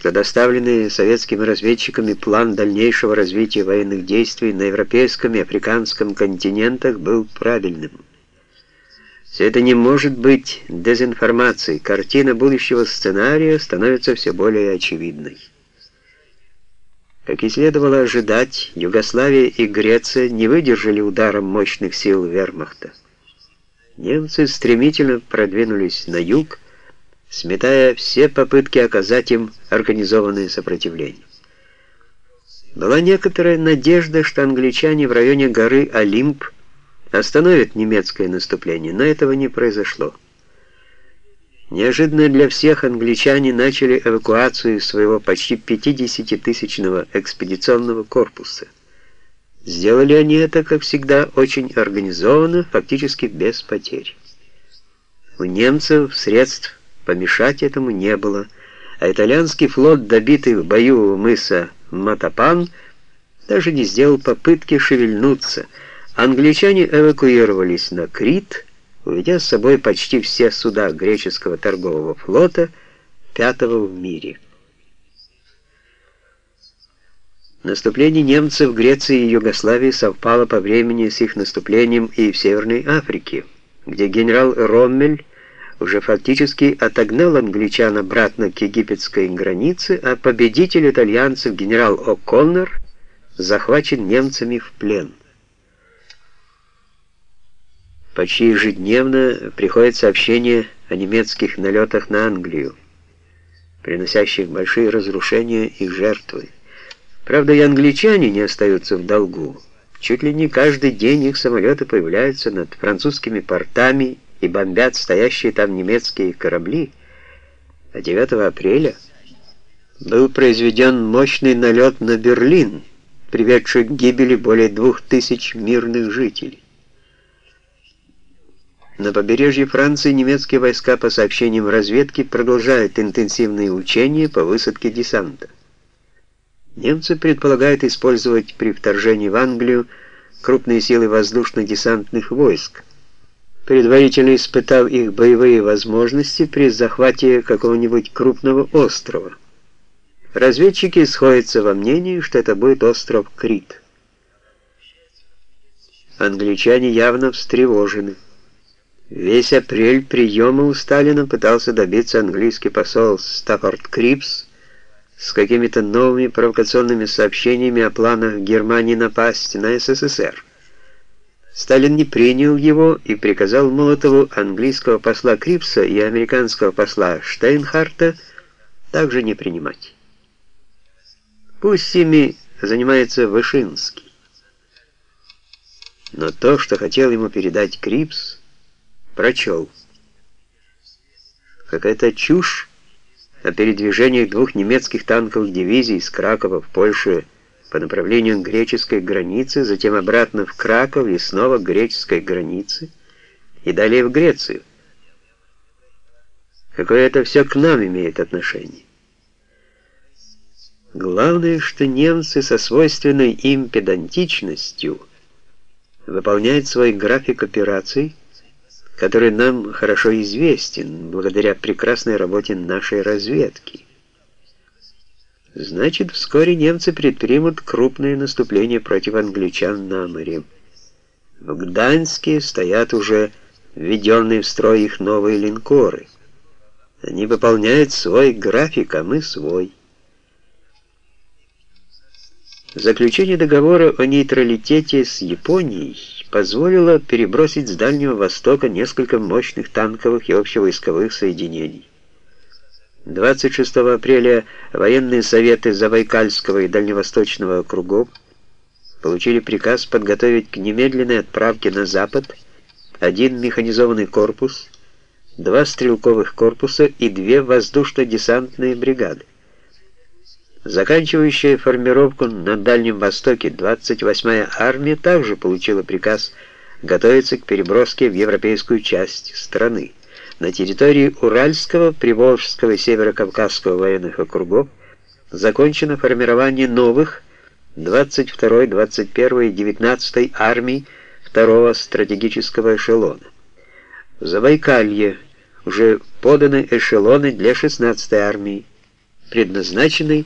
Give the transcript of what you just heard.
что доставленный советскими разведчиками план дальнейшего развития военных действий на европейском и африканском континентах был правильным. Все это не может быть дезинформацией. Картина будущего сценария становится все более очевидной. Как и следовало ожидать, Югославия и Греция не выдержали ударом мощных сил вермахта. Немцы стремительно продвинулись на юг, сметая все попытки оказать им организованное сопротивление. Была некоторая надежда, что англичане в районе горы Олимп остановят немецкое наступление, но этого не произошло. Неожиданно для всех англичане начали эвакуацию своего почти 50-тысячного экспедиционного корпуса. Сделали они это, как всегда, очень организованно, фактически без потерь. У немцев средств помешать этому не было, а итальянский флот, добитый в бою у мыса Матапан, даже не сделал попытки шевельнуться. Англичане эвакуировались на Крит, уведя с собой почти все суда греческого торгового флота, пятого в мире. Наступление немцев в Греции и Югославии совпало по времени с их наступлением и в Северной Африке, где генерал Роммель уже фактически отогнал англичан обратно к египетской границе, а победитель итальянцев генерал О'Коннор захвачен немцами в плен. Почти ежедневно приходят сообщения о немецких налетах на Англию, приносящих большие разрушения и жертвы. Правда, и англичане не остаются в долгу. Чуть ли не каждый день их самолеты появляются над французскими портами и бомбят стоящие там немецкие корабли, а 9 апреля был произведен мощный налет на Берлин, приведший к гибели более двух тысяч мирных жителей. На побережье Франции немецкие войска, по сообщениям разведки, продолжают интенсивные учения по высадке десанта. Немцы предполагают использовать при вторжении в Англию крупные силы воздушно-десантных войск, предварительно испытав их боевые возможности при захвате какого-нибудь крупного острова. Разведчики сходятся во мнении, что это будет остров Крит. Англичане явно встревожены. Весь апрель приема у Сталина пытался добиться английский посол Стаффорд Крипс с какими-то новыми провокационными сообщениями о планах Германии напасть на СССР. Сталин не принял его и приказал Молотову английского посла Крипса и американского посла Штейнхарта также не принимать. Пусть ими занимается Вышинский. Но то, что хотел ему передать Крипс, прочел. Какая-то чушь о передвижениях двух немецких танковых дивизий из Кракова в Польшу по направлению к греческой границе, затем обратно в Краков и снова к греческой границе и далее в Грецию. Какое это все к нам имеет отношение? Главное, что немцы со свойственной им педантичностью выполняют свой график операций, который нам хорошо известен благодаря прекрасной работе нашей разведки. Значит, вскоре немцы предпримут крупное наступление против англичан на море. В Гданьске стоят уже введенные в строй их новые линкоры. Они выполняют свой график, а мы свой. Заключение договора о нейтралитете с Японией позволило перебросить с Дальнего Востока несколько мощных танковых и общевойсковых соединений. 26 апреля военные советы Забайкальского и Дальневосточного округов получили приказ подготовить к немедленной отправке на запад один механизованный корпус, два стрелковых корпуса и две воздушно-десантные бригады. Заканчивающая формировку на Дальнем Востоке 28-я армия также получила приказ готовиться к переброске в европейскую часть страны. На территории Уральского, Приволжского и Северо-Кавказского военных округов закончено формирование новых 22-й, 21-й и 19-й армий второго стратегического эшелона. В Забайкалье уже поданы эшелоны для 16-й армии, предназначенной